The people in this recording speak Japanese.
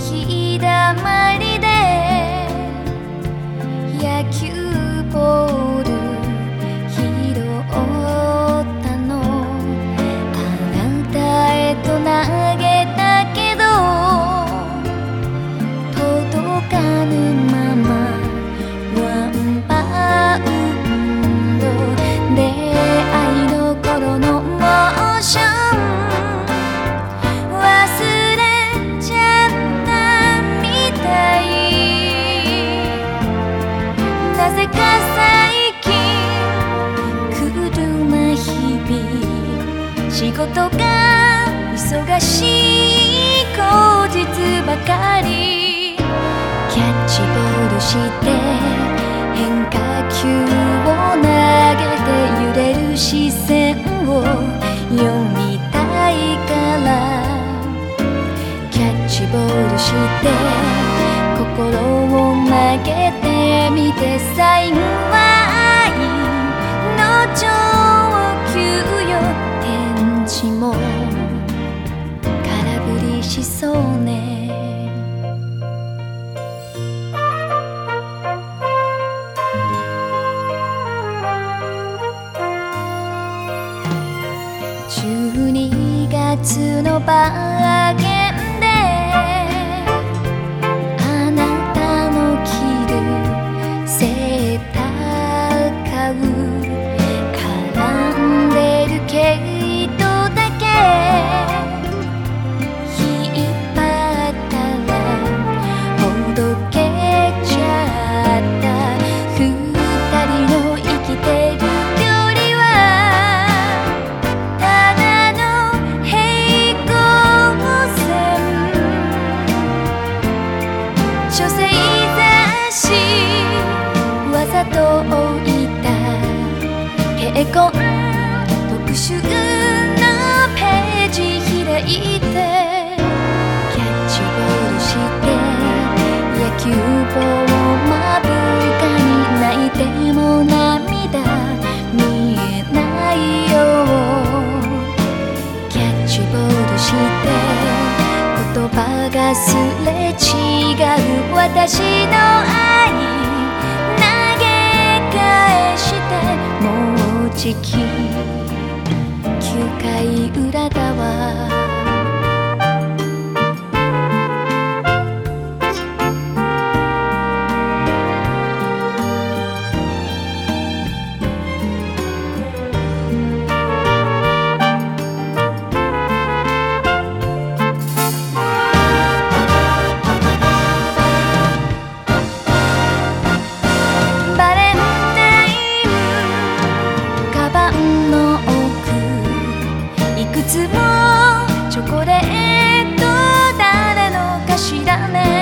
ひだまりなぜか最近クールな日々仕事が忙しい口実ばかり。キャッチボールして変化球を投げて揺れる視線を読みたいから。キャッチボールして心を投げてみて最後は愛の上級よ天地も空振りしそうね。12月のバーゲン特集のページ開いて。キャッチボールして野球棒まぶかに泣いても涙見えないよ。キャッチボールして。言葉がすれ違う私の愛。もつもチョコレート誰のかしらね